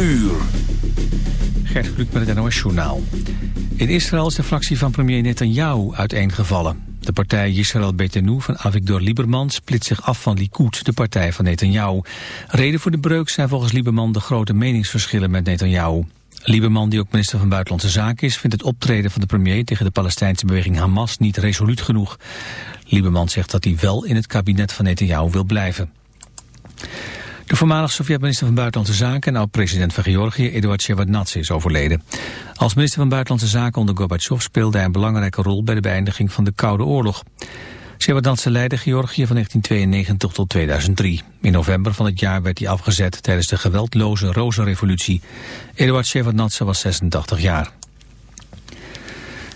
uur. Gert Kluk met het NOS Journaal. In Israël is de fractie van premier Netanyahu uiteengevallen. De partij Yisrael Betenu van Avigdor Lieberman split zich af van Likud, de partij van Netanyahu. Reden voor de breuk zijn volgens Lieberman de grote meningsverschillen met Netanyahu. Lieberman, die ook minister van Buitenlandse Zaken is, vindt het optreden van de premier tegen de Palestijnse beweging Hamas niet resoluut genoeg. Lieberman zegt dat hij wel in het kabinet van Netanyahu wil blijven. De voormalig Sovjet-minister van Buitenlandse Zaken en oud-president van Georgië, Eduard Shevardnadze, is overleden. Als minister van Buitenlandse Zaken onder Gorbachev speelde hij een belangrijke rol bij de beëindiging van de Koude Oorlog. Shevardnadze leidde Georgië van 1992 tot 2003. In november van het jaar werd hij afgezet tijdens de geweldloze Rozenrevolutie. Eduard Shevardnadze was 86 jaar.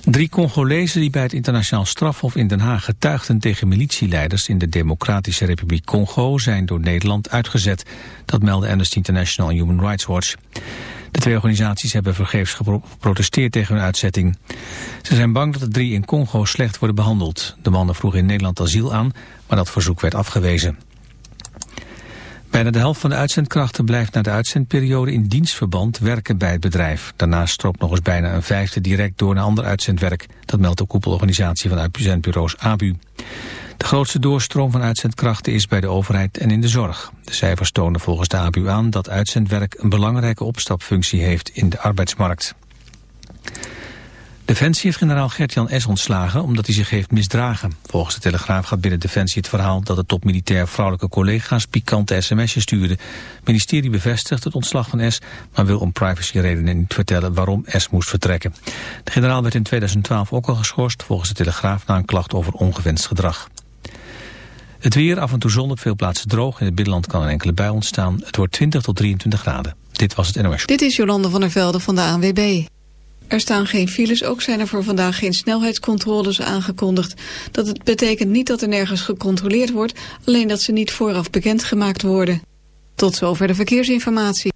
Drie Congolezen die bij het internationaal strafhof in Den Haag getuigden tegen militieleiders in de Democratische Republiek Congo zijn door Nederland uitgezet. Dat melden Amnesty International en Human Rights Watch. De twee organisaties hebben vergeefs geprotesteerd tegen hun uitzetting. Ze zijn bang dat de drie in Congo slecht worden behandeld. De mannen vroegen in Nederland asiel aan, maar dat verzoek werd afgewezen. Bijna de helft van de uitzendkrachten blijft na de uitzendperiode in dienstverband werken bij het bedrijf. Daarnaast stroopt nog eens bijna een vijfde direct door naar ander uitzendwerk. Dat meldt de koepelorganisatie van uitzendbureaus ABU. De grootste doorstroom van uitzendkrachten is bij de overheid en in de zorg. De cijfers tonen volgens de ABU aan dat uitzendwerk een belangrijke opstapfunctie heeft in de arbeidsmarkt. Defensie heeft generaal Gert-Jan S. ontslagen omdat hij zich heeft misdragen. Volgens de Telegraaf gaat binnen Defensie het verhaal dat de topmilitair vrouwelijke collega's pikante sms'jes stuurde. Het ministerie bevestigt het ontslag van S, maar wil om privacyredenen niet vertellen waarom S moest vertrekken. De generaal werd in 2012 ook al geschorst volgens de Telegraaf na een klacht over ongewenst gedrag. Het weer, af en toe zon op veel plaatsen droog. In het binnenland kan een enkele bui ontstaan. Het wordt 20 tot 23 graden. Dit was het NOS. Dit is Jolande van der Velde van de ANWB. Er staan geen files, ook zijn er voor vandaag geen snelheidscontroles aangekondigd. Dat betekent niet dat er nergens gecontroleerd wordt, alleen dat ze niet vooraf bekendgemaakt worden. Tot zover de verkeersinformatie.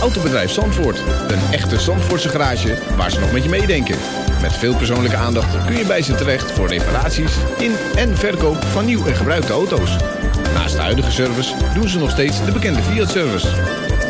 Autobedrijf Zandvoort, een echte Zandvoortse garage waar ze nog met je meedenken. Met veel persoonlijke aandacht kun je bij ze terecht voor reparaties in en verkoop van nieuw en gebruikte auto's. Naast de huidige service doen ze nog steeds de bekende Fiat-service.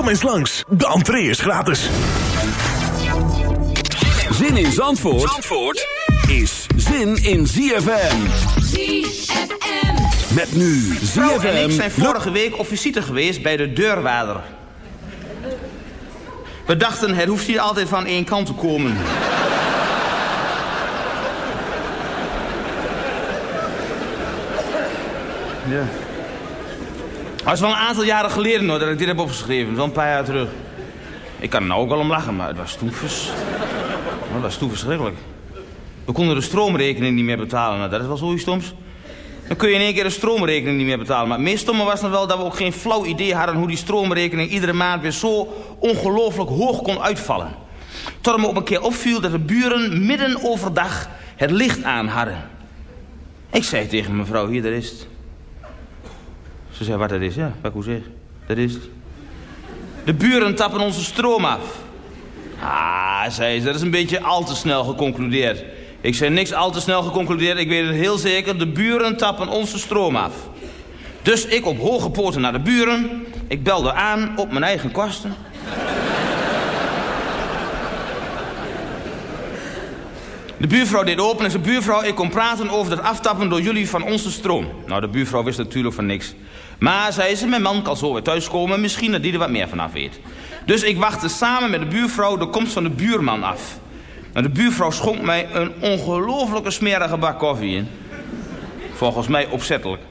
Kom eens langs, de entree is gratis. Zin in Zandvoort, Zandvoort is zin in ZFM. ZFM. Met nu Vrouw en ik ZFM. zijn vorige week op visite geweest bij de deurwaarder. We dachten, het hoeft niet altijd van één kant te komen. Ja. Dat is wel een aantal jaren geleden hoor, dat ik dit heb opgeschreven. Wel een paar jaar terug. Ik kan er nou ook wel om lachen, maar het was toen, vers... het was toen verschrikkelijk. We konden de stroomrekening niet meer betalen. Nou, dat is wel zo stoms. Dan kun je in één keer de stroomrekening niet meer betalen. Maar het meest stomme was nog wel dat we ook geen flauw idee hadden... hoe die stroomrekening iedere maand weer zo ongelooflijk hoog kon uitvallen. Tot me op een keer opviel dat de buren midden overdag het licht aan hadden. Ik zei tegen mevrouw, hier, daar is het. Ze zei, wat dat is? Ja, wat ik zeg. Dat is het. De buren tappen onze stroom af. Ah, zei ze, dat is een beetje al te snel geconcludeerd. Ik zei niks al te snel geconcludeerd. Ik weet het heel zeker. De buren tappen onze stroom af. Dus ik op hoge poten naar de buren. Ik belde aan op mijn eigen kosten. De buurvrouw deed open en zei... buurvrouw, ik kom praten over het aftappen door jullie van onze stroom. Nou, de buurvrouw wist natuurlijk van niks. Maar, zei ze, mijn man kan zo weer thuiskomen... misschien dat die er wat meer vanaf weet. Dus ik wachtte samen met de buurvrouw de komst van de buurman af. En de buurvrouw schonk mij een ongelofelijke smerige bak koffie in. Volgens mij opzettelijk.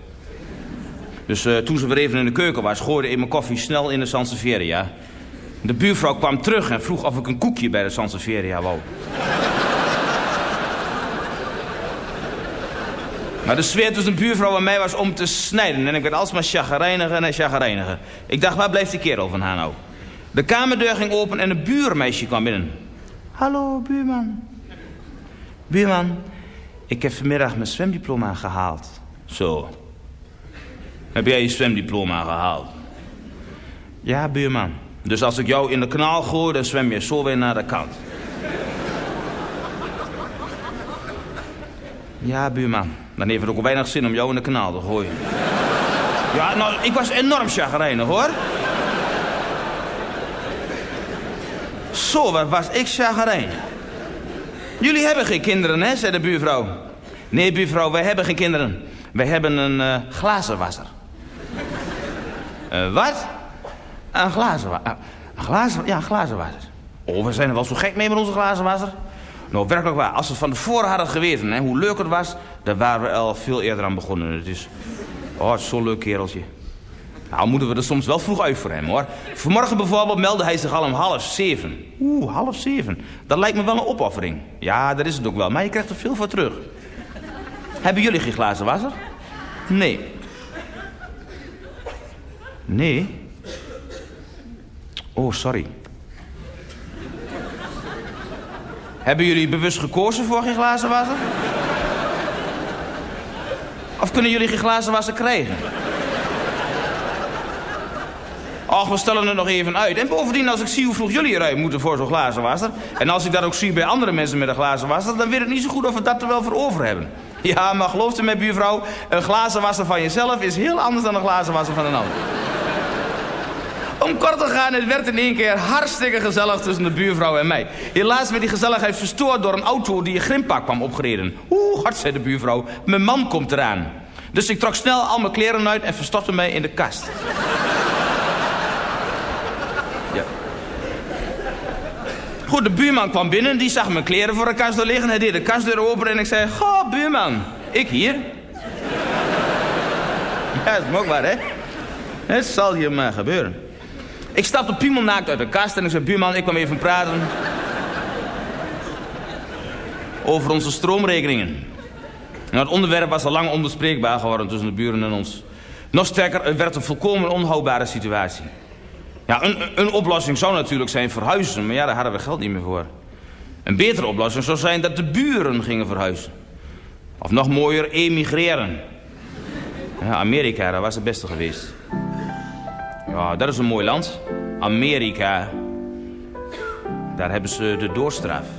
Dus uh, toen ze weer even in de keuken was... gooide ik mijn koffie snel in de Sansevieria. De buurvrouw kwam terug en vroeg of ik een koekje bij de Sansevieria wou. Maar de sfeer tussen de buurvrouw en mij was om te snijden. En ik werd alsmaar chagrijniger en chagrijniger. Ik dacht, waar blijft die kerel van haar nou? De kamerdeur ging open en een buurmeisje kwam binnen. Hallo, buurman. Buurman, ik heb vanmiddag mijn zwemdiploma gehaald. Zo. Heb jij je zwemdiploma gehaald? Ja, buurman. Dus als ik jou in de kanaal gooi, dan zwem je zo weer naar de kant. Ja, buurman. Dan heeft het ook weinig zin om jou in de kanaal te gooien. Ja, nou, ik was enorm chagrijnig, hoor. Zo, wat was ik chagrijnig. Jullie hebben geen kinderen, hè, zei de buurvrouw. Nee, buurvrouw, wij hebben geen kinderen. Wij hebben een uh, glazenwasser. Uh, wat? Een glazenwasser. Een glazen, ja, een glazenwasser. Oh, we zijn er wel zo gek mee met onze glazenwasser. Nou, werkelijk waar. Als we van tevoren hadden geweten hè, hoe leuk het was... dan waren we al veel eerder aan begonnen. Het is... Oh, zo'n leuk kereltje. Nou, moeten we er soms wel vroeg uit voor hem, hoor. Vanmorgen bijvoorbeeld meldde hij zich al om half zeven. Oeh, half zeven. Dat lijkt me wel een opoffering. Ja, dat is het ook wel. Maar je krijgt er veel voor terug. Hebben jullie geen glazen wasser? Nee. Nee? Oh, sorry. Hebben jullie bewust gekozen voor geen glazen wasser? Of kunnen jullie geen glazen wasser krijgen? Ach, we stellen het nog even uit. En bovendien, als ik zie hoe vroeg jullie eruit moeten voor zo'n glazen wasser... en als ik dat ook zie bij andere mensen met een glazen wasser... dan weet ik niet zo goed of we dat er wel voor over hebben. Ja, maar gelooft u mij, buurvrouw... een glazen wasser van jezelf is heel anders dan een glazen wasser van een ander. Om kort te gaan, het werd in één keer hartstikke gezellig tussen de buurvrouw en mij. Helaas werd die gezelligheid verstoord door een auto die een grimpak kwam opgereden. Oeh, hard, zei de buurvrouw. Mijn man komt eraan. Dus ik trok snel al mijn kleren uit en verstopte mij in de kast. Ja. Goed, de buurman kwam binnen, die zag mijn kleren voor de kast liggen. Hij deed de kastdeur open en ik zei, goh, buurman, ik hier. Ja, dat is ook waar, hè? Het zal hier maar gebeuren. Ik stapte piemelnaakt uit de kast en ik zei, buurman, ik kwam even praten. Over onze stroomrekeningen. Nou, het onderwerp was al lang onbespreekbaar geworden tussen de buren en ons. Nog sterker, het werd een volkomen onhoudbare situatie. Ja, een, een oplossing zou natuurlijk zijn verhuizen, maar ja, daar hadden we geld niet meer voor. Een betere oplossing zou zijn dat de buren gingen verhuizen. Of nog mooier, emigreren. Ja, Amerika, dat was het beste geweest. Dat is een mooi land. Amerika. Daar hebben ze de doorstraf.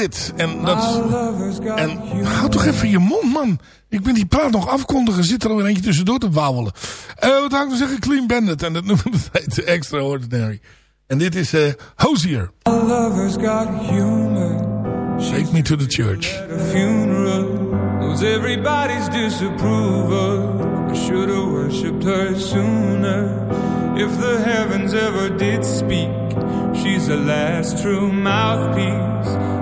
Bandit. En dat... En hou toch even je mond, man. Ik ben die plaat nog afkondigen. Zit er alweer eentje tussendoor te wauwelen. Eh wat zou ik nou zeggen? Clean Bandit. En dat noemen we het Extraordinary. En dit is eh Hosier. Take me to the church. Knows everybody's disapproval. I should have worshipped her sooner. If the heavens ever did speak, she's the last true mouthpiece.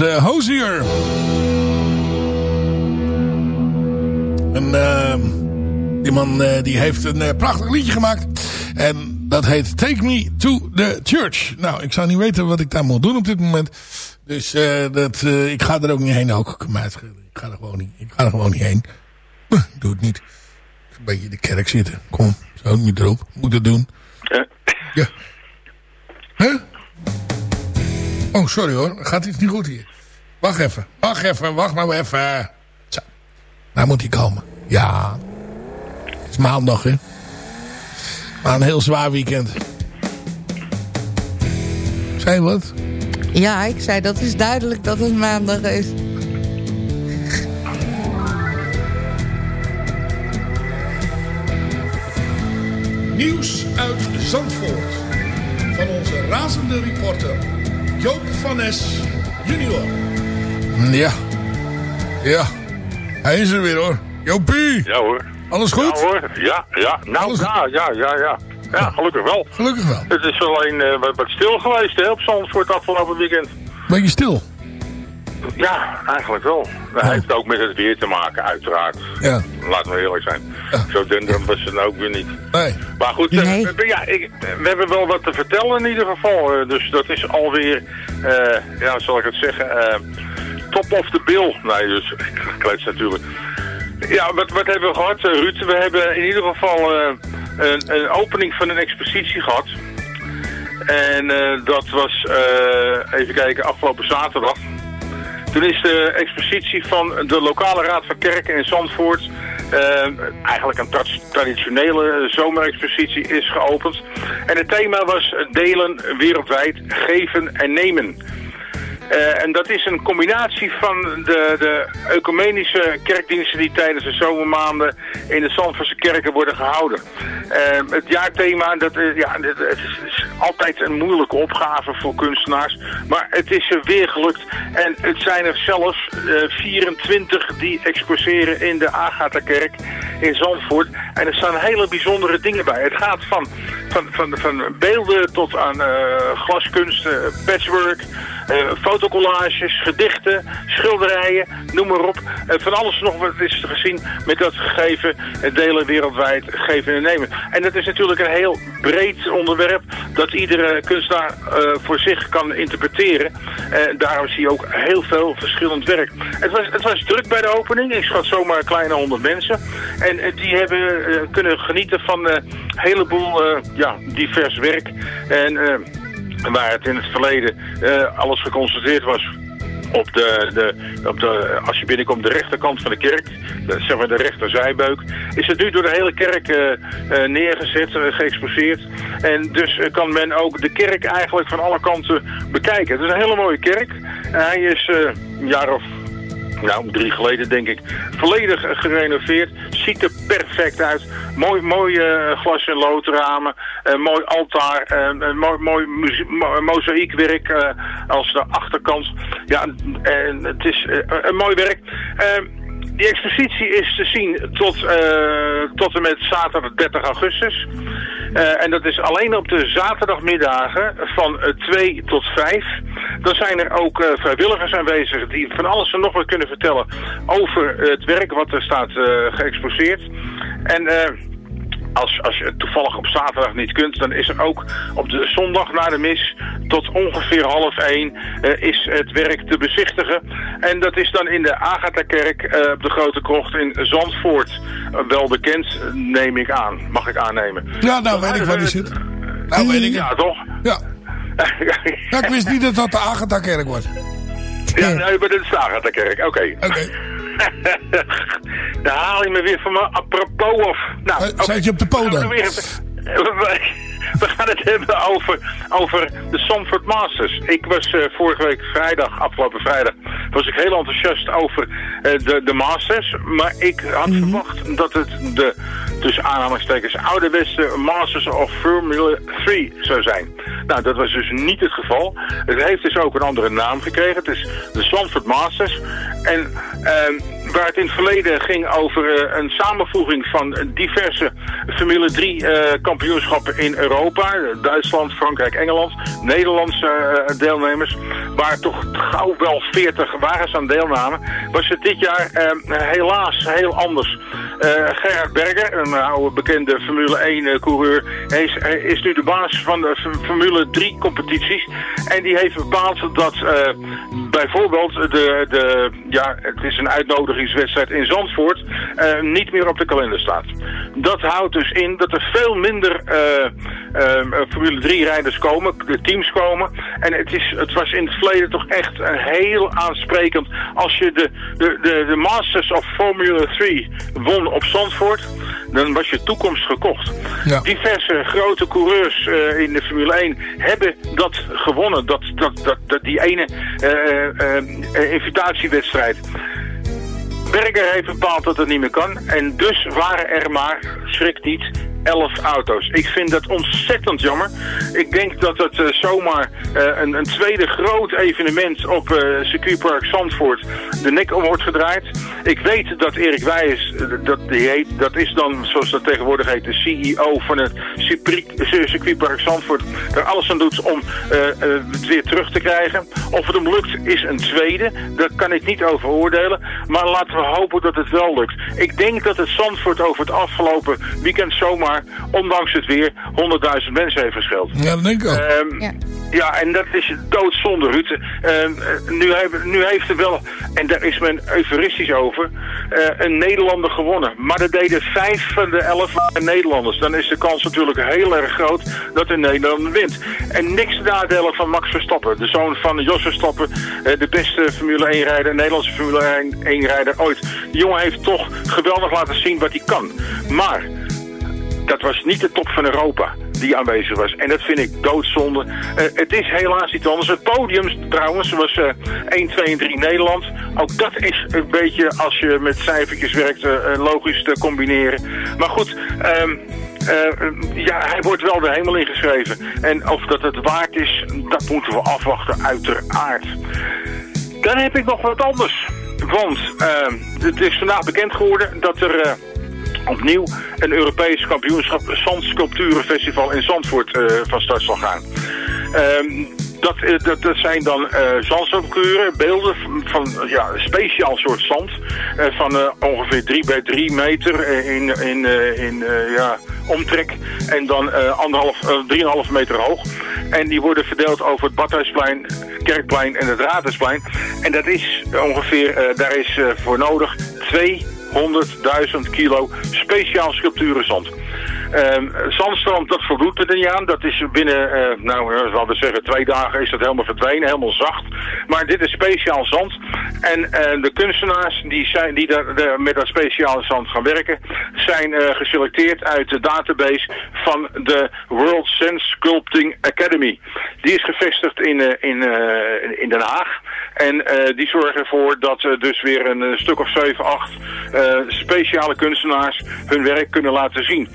Eh Hozier. En ehm, die man eh, die heeft een eh, prachtig liedje gemaakt. En dat heet Take Me to the Church. Nou, ik zou niet weten wat ik daar moet doen op dit moment. Dus dat, ik ga er ook niet heen ook. Ik ga er gewoon niet, ik ga er gewoon niet heen. Ik doe het niet. Een beetje in de kerk zitten. Kom, zo niet erop. Moet het doen. Ja. Huh? Oh, sorry hoor. Gaat iets niet goed hier. Wacht even. Wacht even. Wacht nou even. Zo. Nou moet hij komen. Ja. Het is maandag, hè. Maar een heel zwaar weekend. Zei je wat? Ja, ik zei dat is duidelijk dat het maandag is. Nieuws uit Zandvoort. Van onze razende reporter Joop van Nes junior. Ja. Ja. Hij is er weer hoor. Joopie. Ja hoor. Alles goed? Ja hoor. Ja, ja. Nou, ja, ja, ja, ja. Ja, gelukkig wel. Gelukkig wel. Het is alleen eh, wat, stil geweest hè, op Zandvoort afgelopen weekend. Beetje stil. Ja, eigenlijk wel. Dat heeft ook met het weer te maken, uiteraard. Ja. Laten we eerlijk zijn. Zo denderend was het ook weer niet. Nee. Maar goed, eh, we, ja, ik, we hebben wel wat te vertellen in ieder geval. eh, dus dat is alweer, eh ja, zal ik het zeggen, eh, top of the bill. Nee, dus klets natuurlijk. Ja, wat, wat hebben we gehad, eh, Ruud? We hebben in ieder geval eh, een, een opening van een expositie gehad. En eh, dat was, even kijken, afgelopen zaterdag. Toen is de expositie van de lokale raad van kerken in Zandvoort... eigenlijk een tra- traditionele zomerexpositie is geopend. En het thema was delen wereldwijd, geven en nemen. Eh, en dat is een combinatie van de, de ecumenische kerkdiensten die tijdens de zomermaanden in de Zandvoortse kerken worden gehouden. Eh, het jaarthema, dat, is- ja, het is, altijd een moeilijke opgave voor kunstenaars. Maar het is er weer gelukt. En het zijn er zelfs eh, 24 die exposeren in de Agatha-kerk in Zandvoort. En er staan hele bijzondere dingen bij. Het gaat van, van, van, van beelden tot aan eh, glaskunst, eh, patchwork... Eh, fotocollages, gedichten, schilderijen, noem maar op. Van alles nog wat is gezien met dat gegeven delen wereldwijd geven en nemen. En dat is natuurlijk een heel breed onderwerp dat iedere kunstenaar eh, voor zich kan interpreteren. Eh, daarom zie je ook heel veel verschillend werk. Het was, het was druk bij de opening. Ik schat zomaar een kleine honderd mensen. En eh, die hebben eh, kunnen genieten van een heleboel ja, divers werk. En... waar het in het verleden eh, alles geconstateerd was op de, de, op de, als je binnenkomt, de rechterkant van de kerk, de, zeg maar de rechterzijbeuk, is het nu door de hele kerk eh, eh, neergezet, eh, geëxposeerd. En dus kan men ook de kerk eigenlijk van alle kanten bekijken. Het is een hele mooie kerk. hij is een jaar of nou, drie geleden denk ik, volledig eh, gerenoveerd. Ziet er perfect uit. Mooi, mooi eh, glas- en loodramen. eh, mooi altaar. een mooi, mooi mozaïekwerk als de achterkant. Ja, en het is een mooi werk. Eh, die expositie is te zien tot, tot en met zaterdag 30 augustus. Eh, en dat is alleen op de zaterdagmiddagen van eh, 2 tot 5. Dan zijn er ook eh, vrijwilligers aanwezig die van alles en nog wat kunnen vertellen over het werk wat er staat eh, geëxposeerd. En eh, als, als je toevallig op zaterdag niet kunt, dan is er ook op de zondag na de mis tot ongeveer half één eh, is het werk te bezichtigen. En dat is dan in de Agatha-kerk eh, op de Grote Krocht in Zandvoort. Eh, wel bekend, neem ik aan. Mag ik aannemen. Ja, nou weet ik waar die zit. Nou weet ik. Ja, toch? Ja. Ja, ik wist niet dat dat de Agatha-kerk was. Ja, nee, maar dit is de Agatha-kerk. Oké. Oké. Daar haal je me weer van me apropos of. Nou, Eh, Zet je op de We We gaan het hebben over, over de Sanford Masters. Ik was eh, vorige week vrijdag, afgelopen vrijdag, was ik heel enthousiast over eh, de, de Masters. Maar ik had verwacht dat het de, tussen aanhalingstekens, ouderwetse Masters of Formula 3 zou zijn. Nou, dat was dus niet het geval. Het heeft dus ook een andere naam gekregen. Het is de Sanford Masters. En ehm, waar het in het verleden ging over eh, een samenvoeging van diverse Formule 3 eh, kampioenschappen in Europa. Duitsland, Frankrijk, Engeland, Nederlandse eh, deelnemers. Waar toch gauw wel 40 wagens aan deelnamen. Was het dit jaar helaas heel anders. Eh, Gerhard Berger, een oude bekende Formule 1 eh, coureur, is, is nu de baas van de Formule 3 competities. En die heeft bepaald dat eh, bijvoorbeeld de, de, ja, het is een uitnodigingswedstrijd in Zandvoort, niet meer op de kalender staat. Dat houdt dus in dat er veel minder Formule 3 rijders komen, de teams komen. En het, is, het was in het verleden toch echt heel aansprekend als je de, de, de, de Masters of Formula 3 won op Zandvoort, dan was je toekomst gekocht. Diverse grote coureurs eh, in de Formule 1 hebben dat gewonnen, dat, dat, dat, dat die ene eh, eh, invitatiewedstrijd. Berger heeft bepaald dat het niet meer kan. En dus waren er maar, schrik niet, 11 auto's. Ik vind dat ontzettend jammer. Ik denk dat het eh, zomaar eh, een, een tweede groot evenement op eh, circuitpark Zandvoort de nek om wordt gedraaid. Ik weet dat Erik Wijs, dat, die dat is dan zoals dat tegenwoordig heet, de CEO van het circuit- circuitpark Zandvoort, er alles aan doet om het weer terug te krijgen. Of het hem lukt is een tweede, daar kan ik niet over oordelen. Maar laten we hopen dat het wel lukt. Ik denk dat het Zandvoort over het afgelopen weekend zomaar, ondanks het weer, 100.000 mensen heeft verscheeld. Ja, dat denk ik ook. Ehm, ja. en dat is doodzonde, Ruud. Ehm, eh, nu, heeft, nu heeft er wel, en daar is men euforistisch over, eh, een Nederlander gewonnen. Maar er deden vijf van de elf Nederlanders. Dan is de kans natuurlijk heel erg groot dat een Nederlander wint. En niks te nadelen van Max Verstappen. De zoon van Jos Verstappen, eh, de beste Formule 1-rijder, Nederlandse Formule 1-rijder ooit. De jongen heeft toch geweldig laten zien wat hij kan. Maar dat was niet de top van Europa die aanwezig was. En dat vind ik doodzonde. Eh, het is helaas iets anders. Het podium trouwens was eh 1, 2 en 3 Nederland. Ook dat is een beetje, als je met cijfertjes werkt, eh, eh, logisch te combineren. Maar goed, ehm, eh, ja, hij wordt wel de hemel ingeschreven. En of dat het waard is, dat moeten we afwachten, uiteraard. Dan heb ik nog wat anders. Want ehm, het is vandaag bekend geworden dat er... opnieuw een Europees kampioenschap Zandsculpturenfestival in Zandvoort eh, van start zal gaan. Ehm, dat, eh, dat, dat zijn dan eh zandsculpturen, beelden van, van ja, een speciaal soort zand. van ongeveer 3 bij 3 meter in, in, in ja, omtrek. En dan eh, anderhalf, eh, 3,5 meter hoog. En die worden verdeeld over het Badhuisplein, Kerkplein en het Raadhuisplein. En dat is ongeveer, daar is voor nodig 200.000 kilo speciaal sculpturen zand. Ehm, zandstrand, dat voldoet er niet aan. Dat is binnen, eh, nou, eh, laten we zeggen, twee dagen is dat helemaal verdwenen, helemaal zacht. Maar dit is speciaal zand. En eh, de kunstenaars die, zijn, die daar, met dat speciale zand gaan werken, zijn geselecteerd uit de database van de World Sand Sculpting Academy. Die is gevestigd in, in, in Den Haag. En die zorgen ervoor dat dus weer een, stuk of 7, 8 eh, speciale kunstenaars hun werk kunnen laten zien.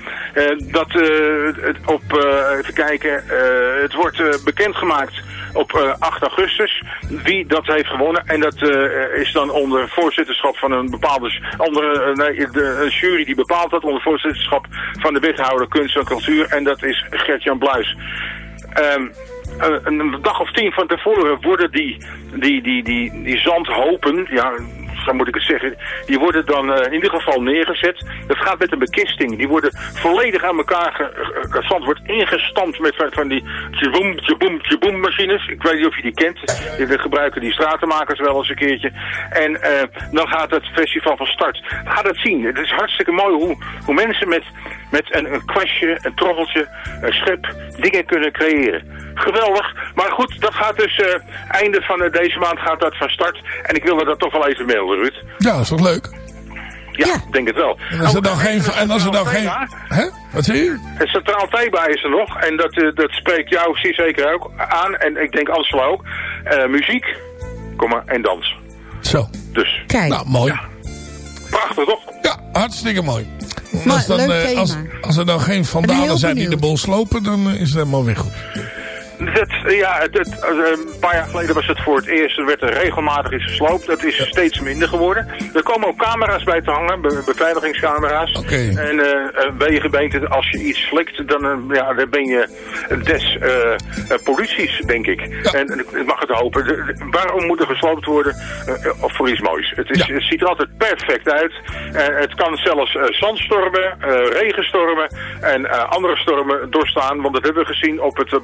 Dat eh, het op, eh, even kijken, eh, het wordt eh, bekendgemaakt op eh, 8 augustus wie dat heeft gewonnen. En dat eh, is dan onder voorzitterschap van een bepaalde, andere, eh, nee, de, een jury die bepaalt dat onder voorzitterschap van de wethouder kunst en cultuur. En dat is Gert-Jan Bluis. Ehm, een, een dag of tien van tevoren worden die, die, die, die, die zandhopen, ja, zo moet ik het zeggen, die worden dan eh, in ieder geval neergezet. Dat gaat met een bekisting. Die worden volledig aan elkaar, ge, ge- het zand wordt ingestampt met van, die tjeboem, tjeboem, tjeboem machines. Ik weet niet of je die kent. Die gebruiken die stratenmakers wel eens een keertje. En eh, dan gaat het festival van start. Ga dat zien. Het is hartstikke mooi hoe, hoe mensen met, met een, kwastje, een troffeltje, een schep, dingen kunnen creëren. Geweldig. Maar goed, dat gaat dus eh, einde van deze maand gaat dat van start. En ik wilde dat toch wel even melden, Ruud. Ja, dat is toch leuk? Ja, ik denk het wel. En als er Oh, dan geen... En als er dan geen... Hè? Wat zie je? Het Centraal Thema is er nog. En dat, eh, dat spreekt jou zeer zeker ook aan. En ik denk Ansel ook. Eh, muziek, komma, en dans. Zo. Dus. Kijk. Nou, mooi. Prachtig toch? Ja, hartstikke mooi. Maar als, dan, leuk eh, thema. als, als er dan geen vandalen zijn die de bol slopen, dan is het helemaal weer goed. Dat, ja, het, het, eh, een paar jaar geleden was het voor het eerst. Er werd er regelmatig iets gesloopt. Dat is steeds minder geworden. Er komen ook camera's bij te hangen, be- beveiligingscamera's. En eh, eh, bij je als je iets flikt, dan, ja, dan ben je des polities, denk ik. En ik mag het hopen. De- waarom moet er gesloopt worden? of voor iets moois. Het, is, het ziet er altijd perfect uit. Het kan zelfs zandstormen, regenstormen en andere stormen doorstaan. Want dat hebben we gezien op het eh,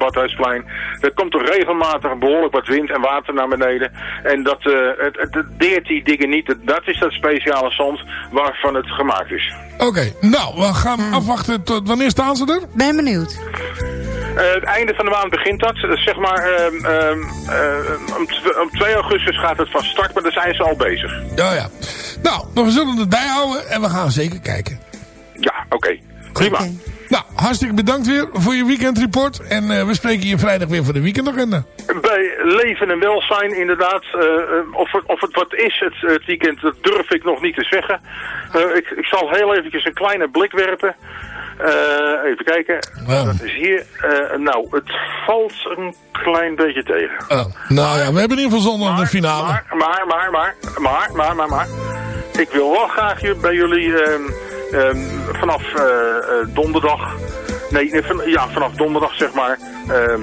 Er komt er regelmatig behoorlijk wat wind en water naar beneden. En dat eh, het, het, het deert die dingen niet. Dat- is dat speciale zand waarvan het gemaakt is. Oké, nou, we gaan afwachten tot wanneer staan ze er? Ben benieuwd. Eh, het einde van de maand begint dat. Eh, zeg maar, ehm, ehm, eh, om, om 2 augustus gaat het van start, maar daar zijn ze al bezig. Ja, ja. Nou, we zullen het bijhouden en we gaan zeker kijken. Ja, oké. Prima. Nou, hartstikke bedankt weer voor je weekendreport. En eh, we spreken je vrijdag weer voor de weekendagenda. Bij leven en welzijn inderdaad. eh, eh, of, het, of het wat is het, het weekend, dat durf ik nog niet te zeggen. Ik, ik zal heel eventjes een kleine blik werpen. Even kijken. Dat is hier. nou, het valt een klein beetje tegen. Oh, nou ja, we hebben in ieder geval zondag de finale. Maar, maar, maar, maar, maar, maar, maar, maar. Ik wil wel graag bij jullie ehm, vanaf eh, eh, donderdag, nee, nee, van, ja, vanaf donderdag zeg maar, ehm,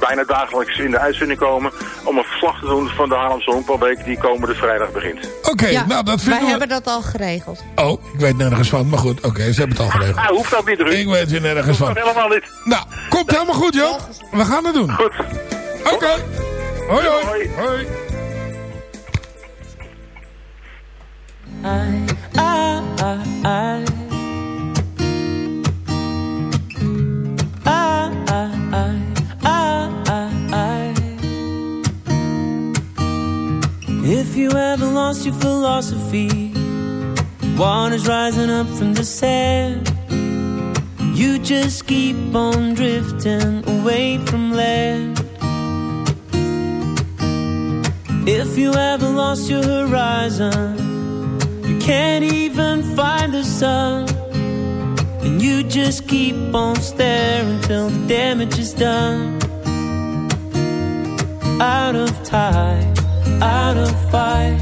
bijna dagelijks in de uitzending komen om een verslag te doen van de Haarlemse Honkbalweek die komende vrijdag begint. Oké, Ja, nou dat wij vinden we... hebben dat al geregeld. Oh, ik weet nergens van, maar goed. Oké, ze hebben het al geregeld. Ah, hoeft ook niet, Ruud. Ik weet er nergens van. Helemaal niet. Nou, komt helemaal goed, Joop. We gaan het doen. Goed. Oké. Hoi, hoi. Hoi. I, I, I, I, If you ever lost your philosophy, water's rising up from the sand. You just keep on drifting away from land. If you ever lost your horizon, you can't even find the sun. And you just keep on staring till the damage is done. Out of time, out of fight.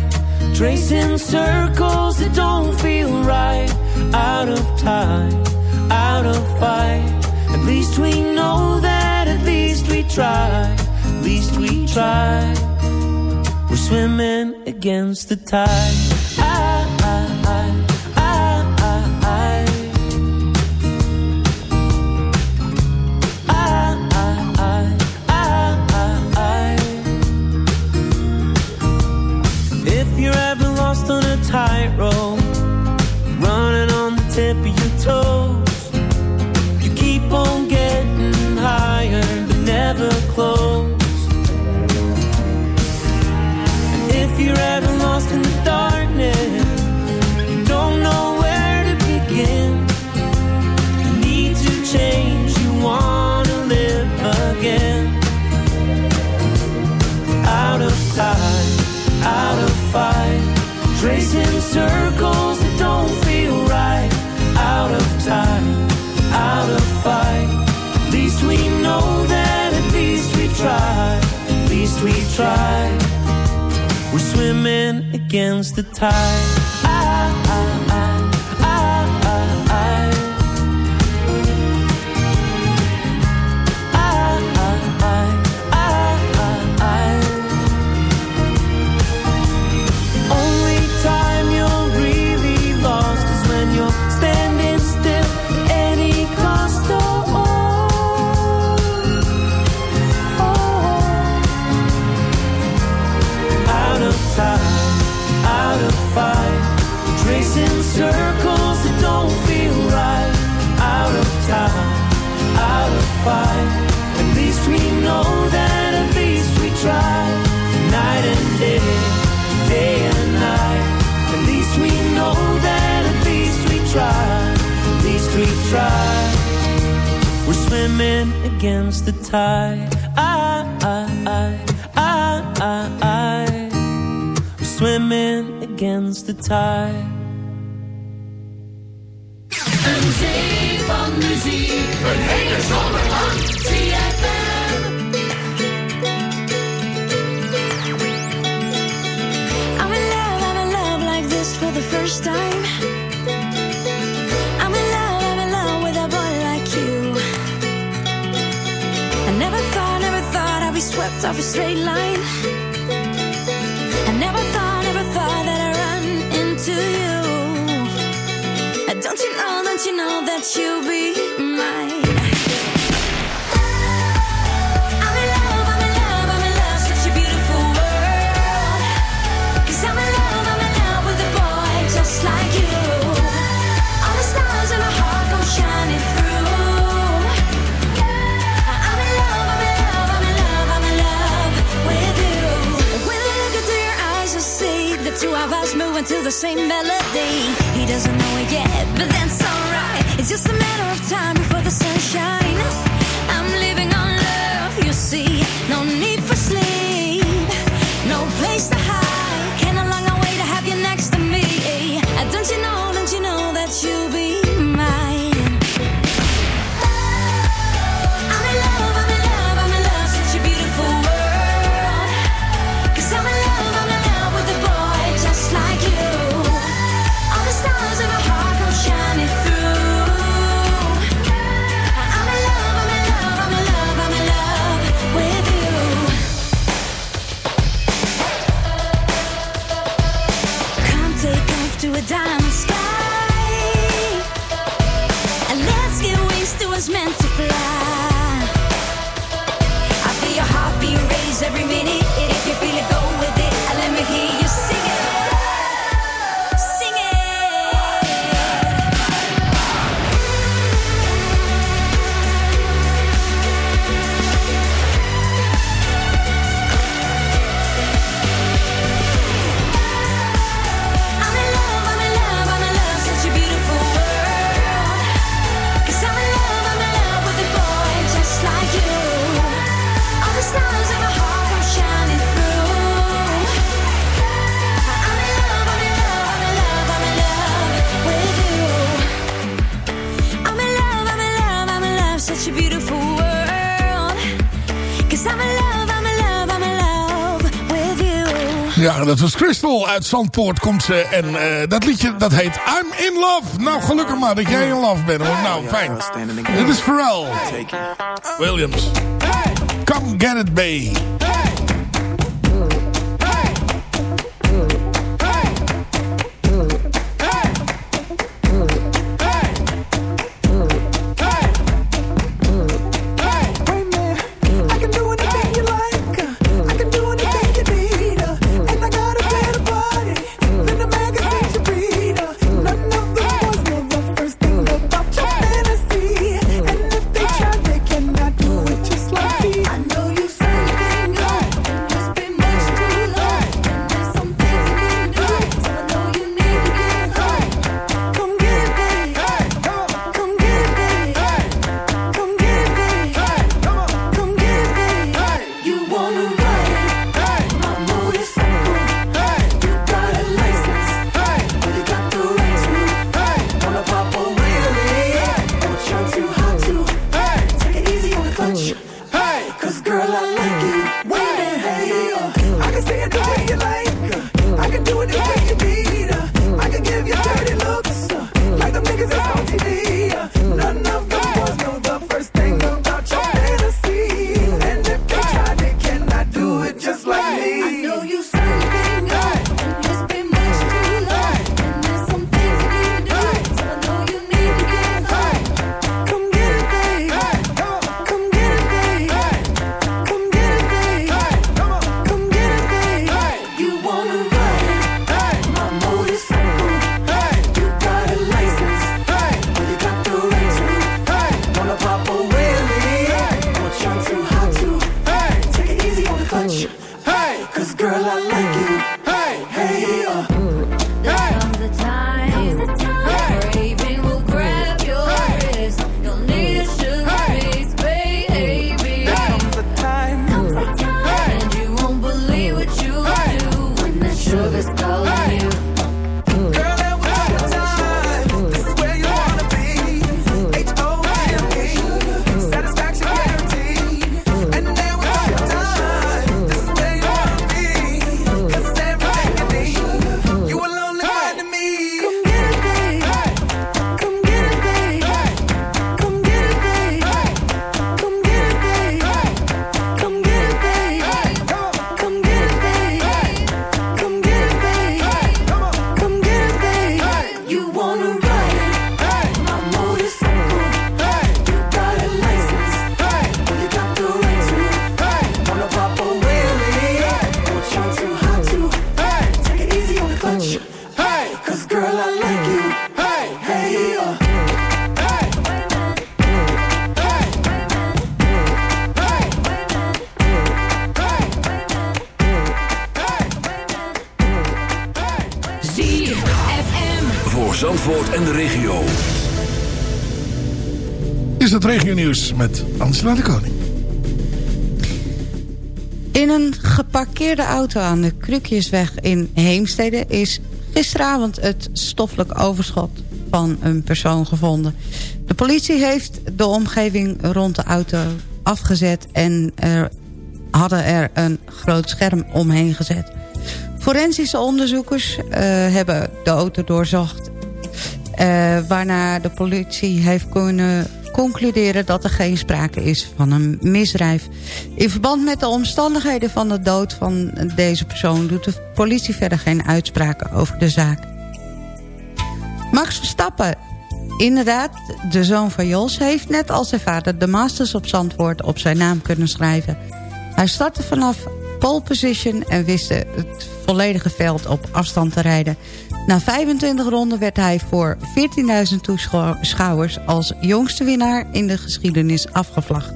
Tracing circles that don't feel right. Out of time, out of fight. At least we know that, at least we try. At least we try. We're swimming against the tide eyes against the tide. Ah, ah, ah, swimming against the tide. I, I, I, I, I, I. I'm swimming against the tide. Een zee van muziek, een hele zomer lang. CFM. I'm in love, I'm in love like this for the first time. off a straight line. I never thought, never thought that I'd run into you. Don't you know, don't you know that you'll be mine? going to the same melody. He doesn't know it yet, but that's alright. It's just a matter of time before the sunshine. I'm living on love, you see. No need for sleep, no place to hide. Can't a long way to have you next to me. Don't you know, don't you know that you'll be Crystal uit Zandpoort komt ze. En eh, dat liedje dat heet I'm in Love. Nou, gelukkig maar dat jij in love bent. Nou, fijn. Dit is Pharrell. Williams. Come get it, babe. Regionieuws met Angela de Koning. In een geparkeerde auto aan de Krukjesweg in Heemstede... is gisteravond het stoffelijk overschot van een persoon gevonden. De politie heeft de omgeving rond de auto afgezet... en er hadden er een groot scherm omheen gezet. Forensische onderzoekers uh, hebben de auto doorzocht... Uh, waarna de politie heeft kunnen concluderen dat er geen sprake is van een misdrijf. In verband met de omstandigheden van de dood van deze persoon... doet de politie verder geen uitspraken over de zaak. Max Verstappen, inderdaad, de zoon van Jos... heeft net als zijn vader de Masters op Zandvoort op zijn naam kunnen schrijven. Hij startte vanaf pole position en wist het volledige veld op afstand te rijden. Na 25 ronden werd hij voor 14.000 toeschouwers als jongste winnaar in de geschiedenis afgevlacht.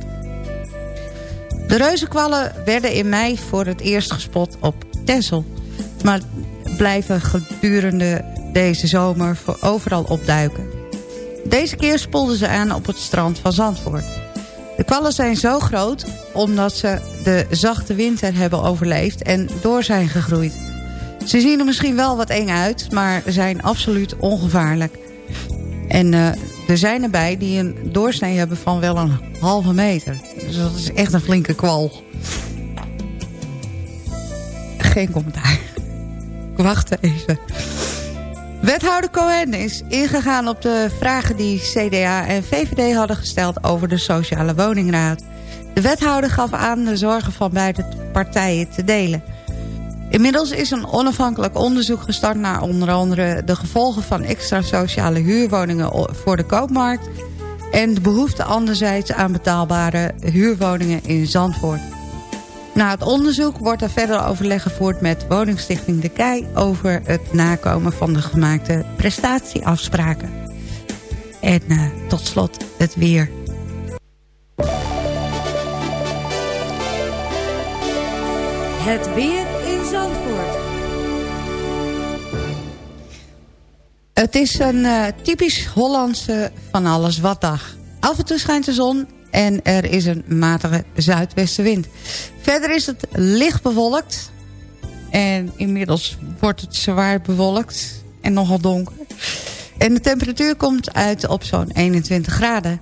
De reuzenkwallen werden in mei voor het eerst gespot op Texel. Maar blijven gedurende deze zomer voor overal opduiken. Deze keer spoelden ze aan op het strand van Zandvoort. De kwallen zijn zo groot omdat ze de zachte winter hebben overleefd en door zijn gegroeid. Ze zien er misschien wel wat eng uit, maar zijn absoluut ongevaarlijk. En uh, er zijn erbij die een doorsnee hebben van wel een halve meter. Dus dat is echt een flinke kwal. Geen commentaar. Wacht even. Wethouder Cohen is ingegaan op de vragen die CDA en VVD hadden gesteld over de sociale woningraad. De wethouder gaf aan de zorgen van beide partijen te delen. Inmiddels is een onafhankelijk onderzoek gestart naar onder andere de gevolgen van extra sociale huurwoningen voor de koopmarkt en de behoefte anderzijds aan betaalbare huurwoningen in Zandvoort. Na het onderzoek wordt er verder overleg gevoerd met woningstichting De Kei... over het nakomen van de gemaakte prestatieafspraken. En uh, tot slot het weer. Het weer Het is een uh, typisch Hollandse van alles wat dag. Af en toe schijnt de zon en er is een matige zuidwestenwind. Verder is het licht bewolkt. En inmiddels wordt het zwaar bewolkt en nogal donker. En de temperatuur komt uit op zo'n 21 graden.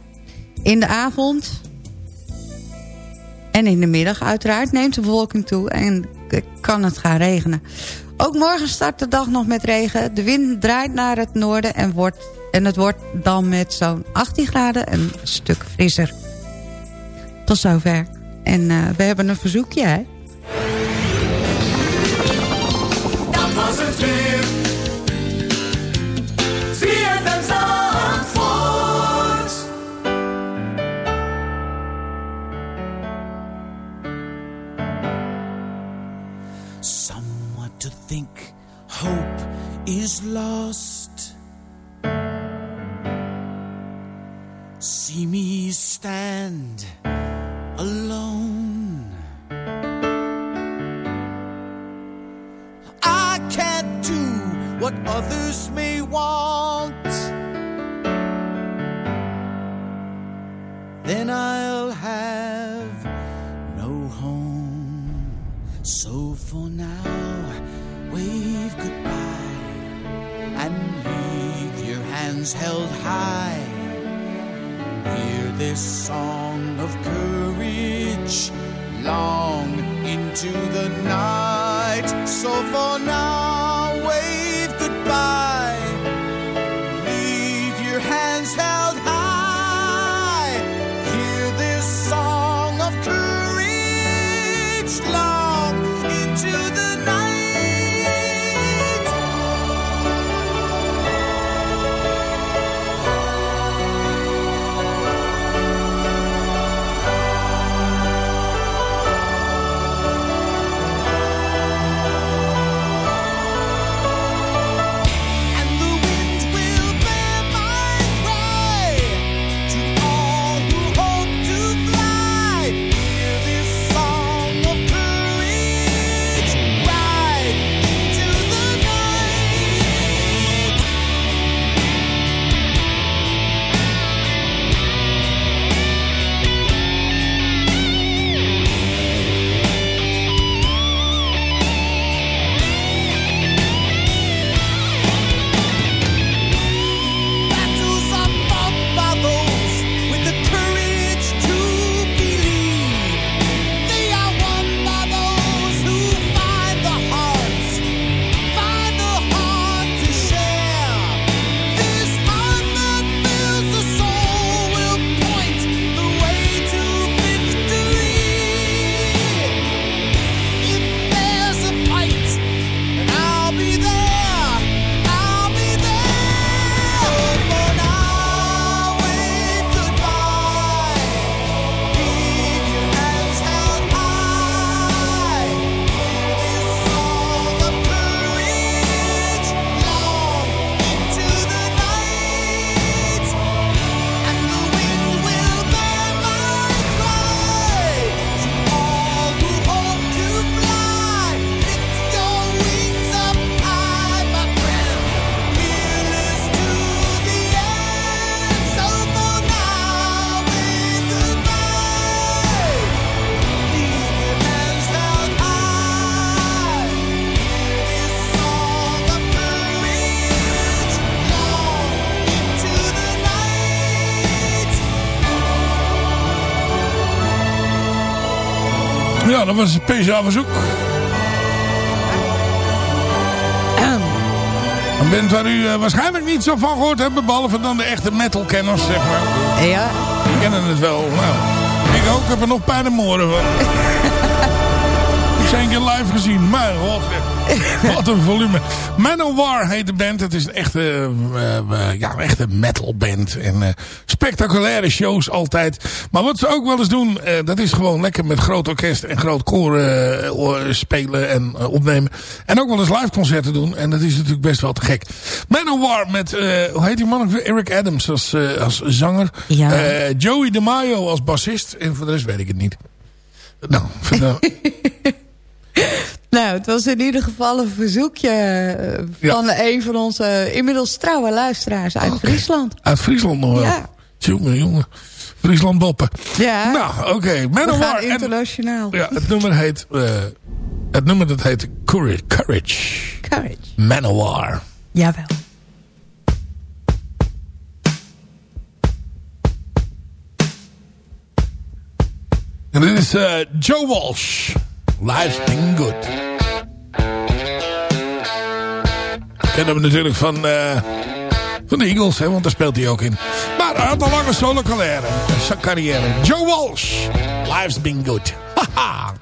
In de avond en in de middag uiteraard neemt de bewolking toe en kan het gaan regenen. Ook morgen start de dag nog met regen. De wind draait naar het noorden en, wordt, en het wordt dan met zo'n 18 graden een stuk frisser. Tot zover. En uh, we hebben een verzoekje, hè? Dat was het weer. Was een speciaal verzoek. Een band waar u eh, waarschijnlijk niet zo van gehoord hebt... behalve dan de echte metalkenners, zeg maar. Ja. Die kennen het wel. Nou, ik ook heb er nog pijn in mijn oren van. heb één keer live gezien. Mijn god, zeg. wat een volume. Manowar heet de band. Het is een echte, ja, een echte metalband. En eh, spectaculaire shows altijd. Maar wat ze ook wel eens doen... dat is gewoon lekker met groot orkest en groot koor spelen en opnemen. En ook wel eens live concerten doen. En dat is natuurlijk best wel te gek. Manowar met, hoe heet die man ook weer? Eric Adams als, als zanger. Ja. Joey DeMaio als bassist. En voor de rest weet ik het niet. Nou, vertel. Nou, het was in ieder geval een verzoekje eh, van een van onze inmiddels trouwe luisteraars uit Friesland. Uit Friesland nog wel. Ja. Jongen, jongen. Friesland boppen. Ja. Nou, oké. We Manowar. En- internationaal. Ja, het nummer heet... eh, het nummer dat heet Courage. Courage. Manowar. Jawel. En dit is eh, Joe Walsh. Life's been good. Kennen we natuurlijk van, eh, van de Eagles, hè, want daar speelt hij ook in. Maar hij had een lange solo carrière. Joe Walsh. Life's been good. Haha.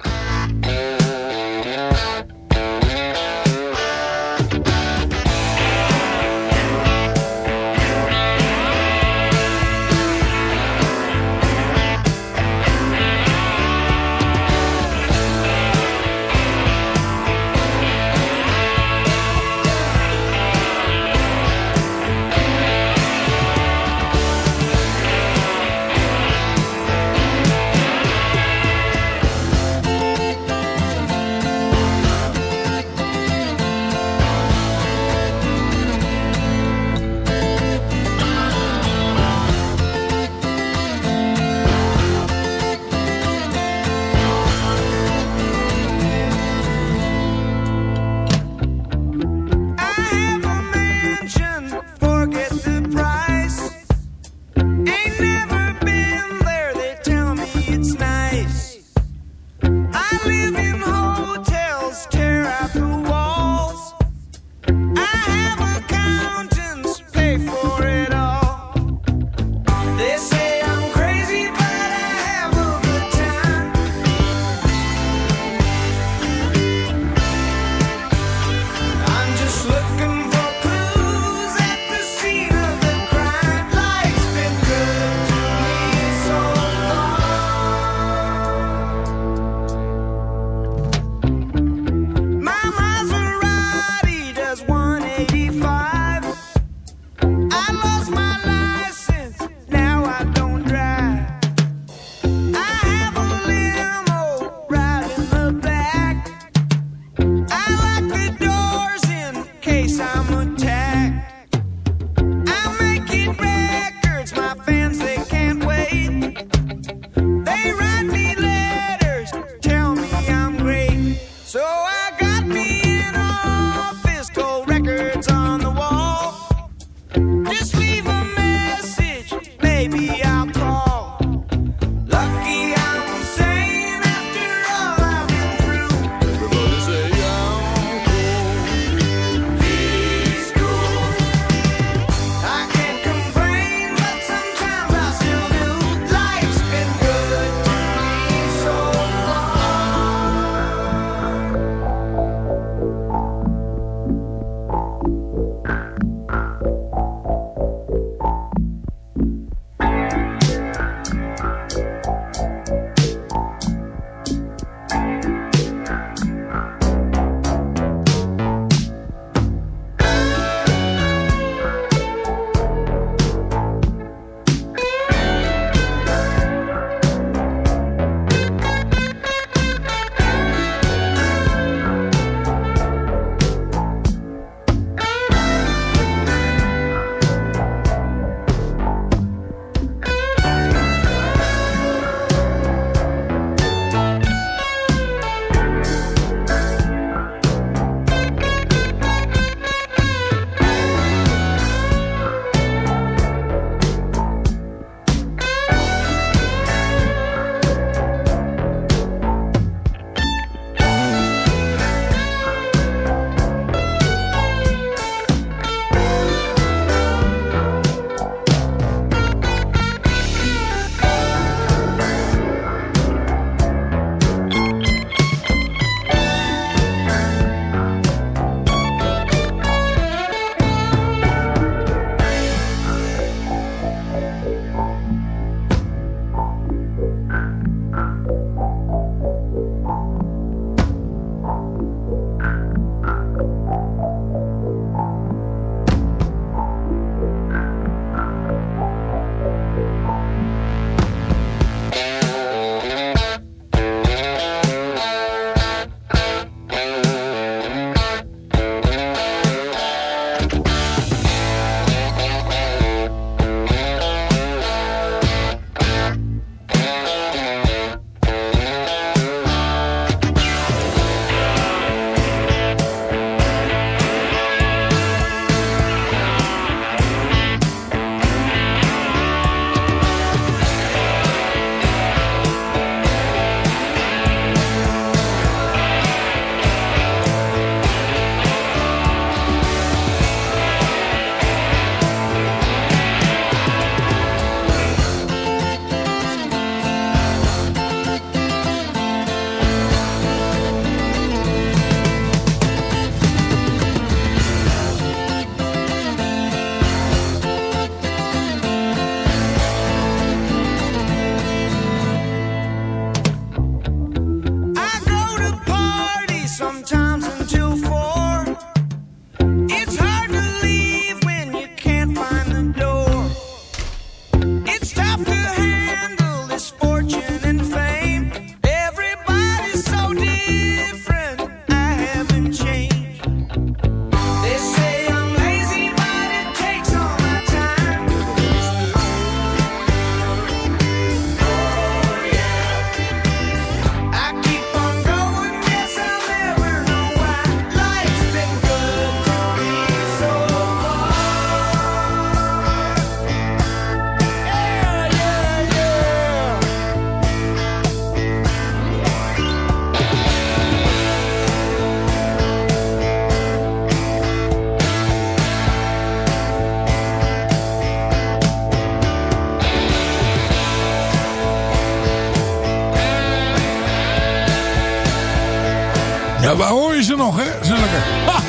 Ja, waar hoor je ze nog, hè? Zulke. Ha!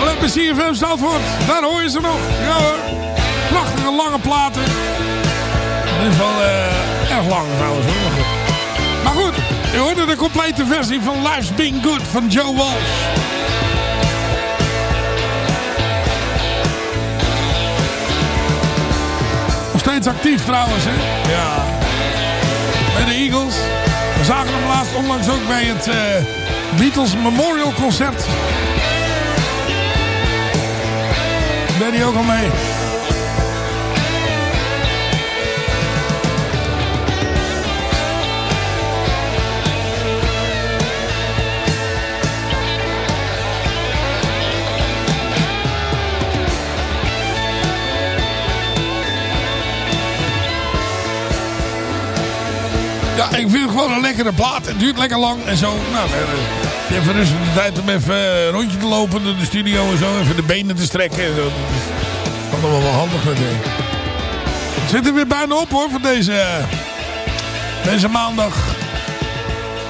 Alleen bij CFM Zandvoort. Daar hoor je ze nog. Ja hoor. Prachtige lange platen. In ieder geval eh, erg lang trouwens. Hoor. Maar goed. Maar goed, je hoorde de complete versie van Life's Been Good van Joe Walsh. Steeds actief trouwens, hè? Ja. Bij de Eagles. We zagen hem laatst onlangs ook bij het eh, Beatles Memorial Concert. Ben hij ook al mee? Ik vind het gewoon een lekkere plaat. Het duurt lekker lang en zo. Nou, eh, je hebt rustig de tijd om even een rondje te lopen door de studio en zo. Even de benen te strekken. Dat is allemaal wel handig natuurlijk. We zitten weer bijna op hoor voor deze, deze maandag.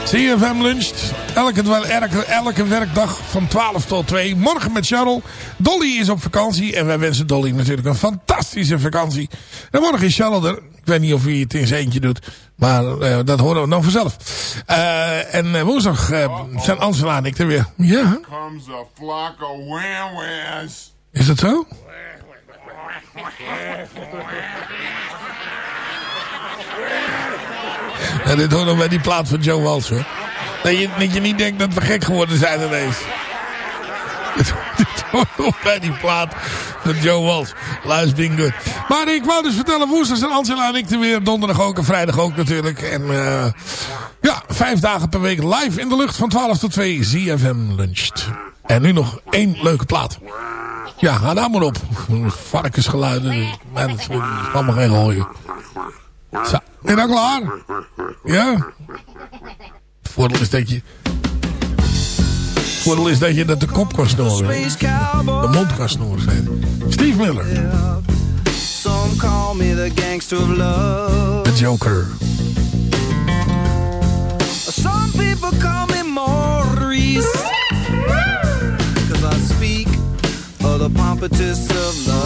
CFM luncht. Elke, elke, elke werkdag van 12 tot 2. Morgen met Charles. Dolly is op vakantie. En wij wensen Dolly natuurlijk een fantastische vakantie. En morgen is Charles er. Ik weet niet of hij het in zijn eentje doet. Maar uh, dat horen we dan vanzelf. Uh, en uh, woensdag zijn Angela en ik er weer. Ja. comes a flock of. Is dat zo? Ja, dit hoort nog bij die plaat van Joe Walsh hoor. Dat je, dat je niet denkt dat we gek geworden zijn ineens. Dit hoort nog bij die plaat Joe been good. Maar ik wou dus vertellen, woensdag zijn Angela en ik er weer. Donderdag ook en vrijdag ook natuurlijk. En uh, ja, vijf dagen per week live in de lucht van 12 tot 2. ZFM luncht. En nu nog één leuke plaat. Ja, ga daar maar op. Varkensgeluiden. Man, dat is allemaal geen gooien. Zo, ben je nou klaar? Ja? Het voordeel is dat je... Voordeel is dat je dat de kop kan snoeren. De mond kan snoeren. zei hij. Steve Miller. Some call me the gangster of love. The Joker. Some people call me Maurice. Cause I speak of the pompatus of love.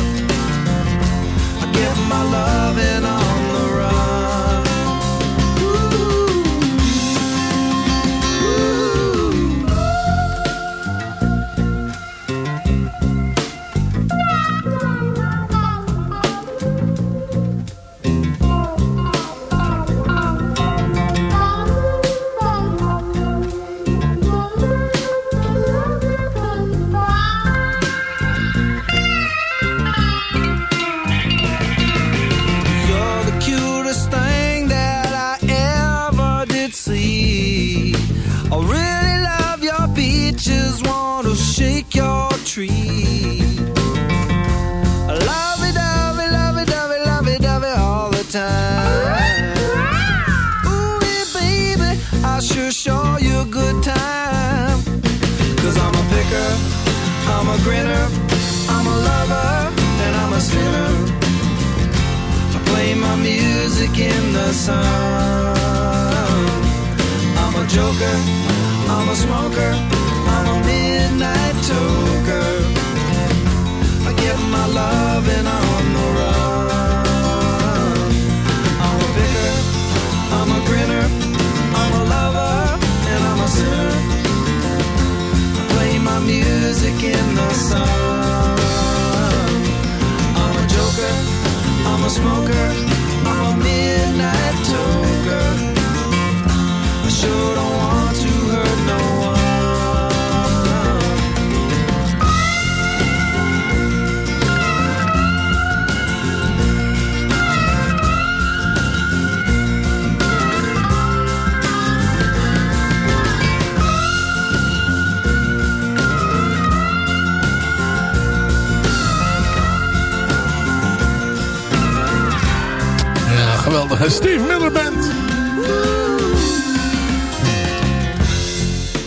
Steve Miller Band.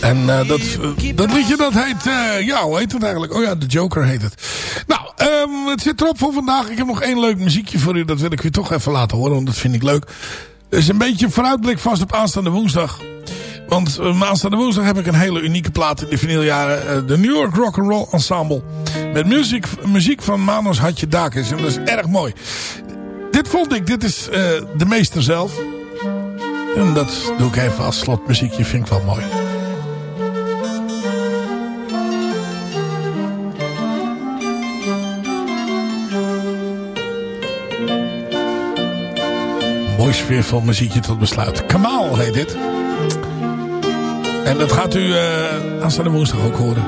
En eh, dat, eh, dat liedje dat heet... eh, ja, hoe heet het eigenlijk? Oh ja, The Joker heet het. Nou, ehm, het zit erop voor vandaag. Ik heb nog één leuk muziekje voor u. Dat wil ik u toch even laten horen, want dat vind ik leuk. Is een beetje vooruitblik vast op aanstaande woensdag. Want uh, aanstaande woensdag heb ik een hele unieke plaat in de vinyljaren. de New York Rock and Roll Ensemble. Met muziek, muziek van Manos Hatje Dakis. En dat is erg mooi. Dit vond ik, dit is eh, de meester zelf. En dat doe ik even als slotmuziekje, vind ik wel mooi. Mooi sfeervol muziekje tot besluit. Kamal heet dit. En dat gaat u eh aanstaande woensdag ook horen.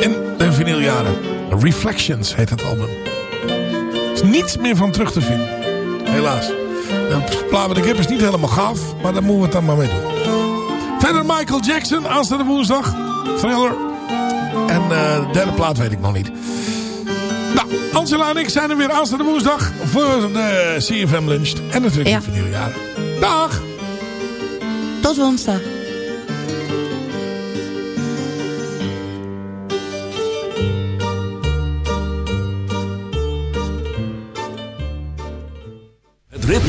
In de vinyljaren. Reflections heet het album. Is niets meer van terug te vinden. Helaas. De plaat heb is niet helemaal gaaf. Maar daar moeten we het dan maar mee doen. Verder Michael Jackson. Aanstaande woensdag. Thriller. En eh, de derde plaat weet ik nog niet. Nou, Angela en ik zijn er weer aanstaande woensdag. Voor de CFM Lunch. En natuurlijk Ja. de vinyljaren. Dag! Tot woensdag.